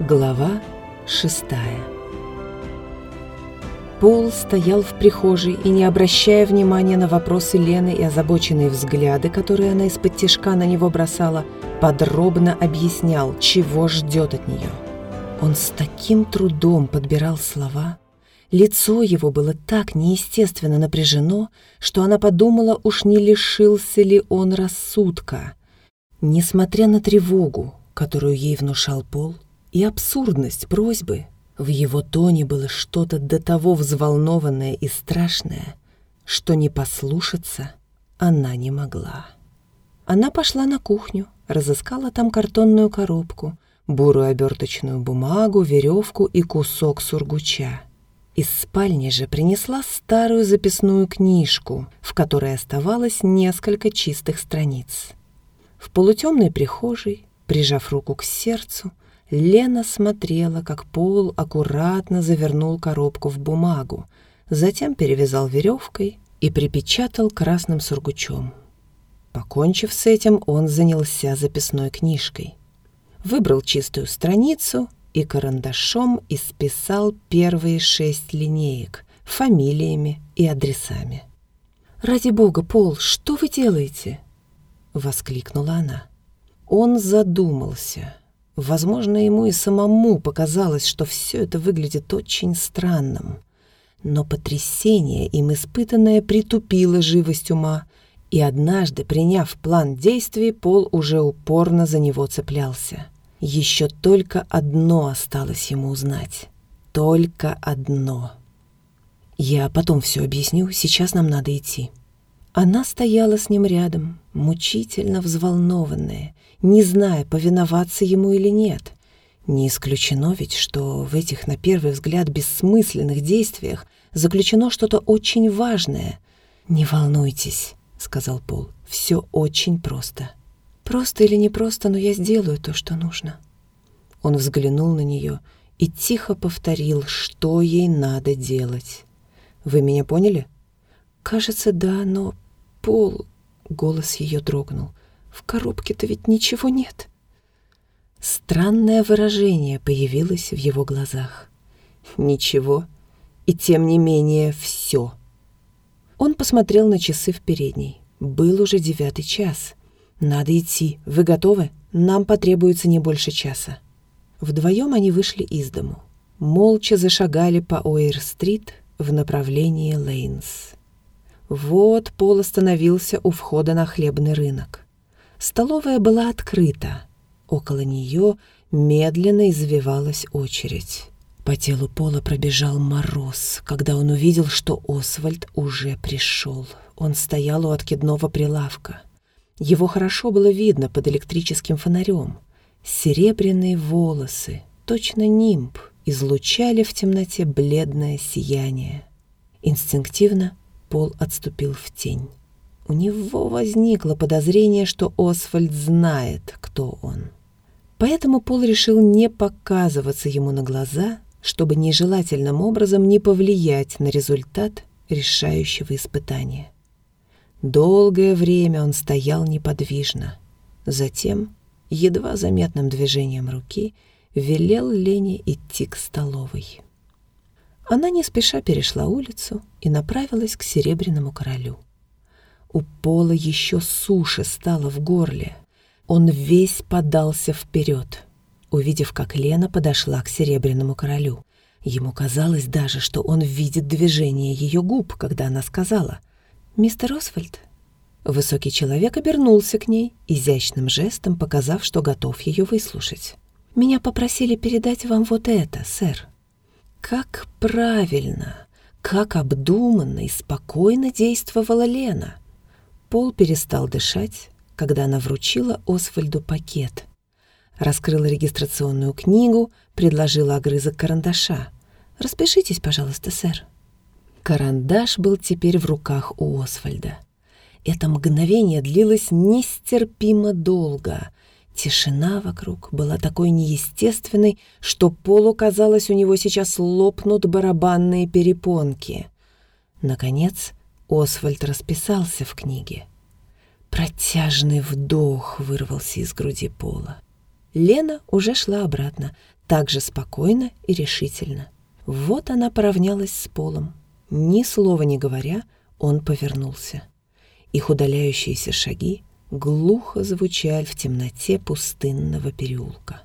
Глава шестая Пол стоял в прихожей и, не обращая внимания на вопросы Лены и озабоченные взгляды, которые она из-под тишка на него бросала, подробно объяснял, чего ждет от нее. Он с таким трудом подбирал слова. Лицо его было так неестественно напряжено, что она подумала, уж не лишился ли он рассудка. Несмотря на тревогу, которую ей внушал Пол, и абсурдность просьбы. В его тоне было что-то до того взволнованное и страшное, что не послушаться она не могла. Она пошла на кухню, разыскала там картонную коробку, бурую оберточную бумагу, веревку и кусок сургуча. Из спальни же принесла старую записную книжку, в которой оставалось несколько чистых страниц. В полутемной прихожей, прижав руку к сердцу, Лена смотрела, как Пол аккуратно завернул коробку в бумагу, затем перевязал веревкой и припечатал красным сургучом. Покончив с этим, он занялся записной книжкой. Выбрал чистую страницу и карандашом исписал первые шесть линеек фамилиями и адресами. «Ради бога, Пол, что вы делаете?» — воскликнула она. Он задумался — Возможно, ему и самому показалось, что все это выглядит очень странным. Но потрясение, им испытанное, притупило живость ума, и однажды, приняв план действий, Пол уже упорно за него цеплялся. Еще только одно осталось ему узнать. Только одно. «Я потом все объясню, сейчас нам надо идти». Она стояла с ним рядом, мучительно взволнованная, не зная, повиноваться ему или нет. Не исключено ведь, что в этих, на первый взгляд, бессмысленных действиях заключено что-то очень важное. «Не волнуйтесь», — сказал Пол, — «все очень просто». «Просто или не просто, но я сделаю то, что нужно». Он взглянул на нее и тихо повторил, что ей надо делать. «Вы меня поняли?» «Кажется, да, но Пол...» Голос ее дрогнул. В коробке-то ведь ничего нет. Странное выражение появилось в его глазах. Ничего, и тем не менее все. Он посмотрел на часы в передней. Был уже девятый час. Надо идти. Вы готовы? Нам потребуется не больше часа. Вдвоем они вышли из дому. Молча зашагали по Оир-стрит в направлении Лейнс. Вот Пол остановился у входа на хлебный рынок. Столовая была открыта. Около нее медленно извивалась очередь. По телу Пола пробежал мороз, когда он увидел, что Освальд уже пришел. Он стоял у откидного прилавка. Его хорошо было видно под электрическим фонарем. Серебряные волосы, точно нимб, излучали в темноте бледное сияние. Инстинктивно Пол отступил в тень. У него возникло подозрение, что Освальд знает, кто он. Поэтому Пол решил не показываться ему на глаза, чтобы нежелательным образом не повлиять на результат решающего испытания. Долгое время он стоял неподвижно. Затем, едва заметным движением руки, велел Лене идти к столовой. Она не спеша перешла улицу и направилась к Серебряному королю. У Пола еще суши стало в горле. Он весь подался вперед, увидев, как Лена подошла к Серебряному королю. Ему казалось даже, что он видит движение ее губ, когда она сказала «Мистер Освальд». Высокий человек обернулся к ней, изящным жестом показав, что готов ее выслушать. «Меня попросили передать вам вот это, сэр». Как правильно, как обдуманно и спокойно действовала Лена — Пол перестал дышать, когда она вручила Освальду пакет. Раскрыла регистрационную книгу, предложила огрызок карандаша. «Распишитесь, пожалуйста, сэр». Карандаш был теперь в руках у Освальда. Это мгновение длилось нестерпимо долго. Тишина вокруг была такой неестественной, что Полу казалось, у него сейчас лопнут барабанные перепонки. Наконец, Освальд расписался в книге. Протяжный вдох вырвался из груди Пола. Лена уже шла обратно, так же спокойно и решительно. Вот она поравнялась с полом. Ни слова не говоря, он повернулся. Их удаляющиеся шаги глухо звучали в темноте пустынного переулка.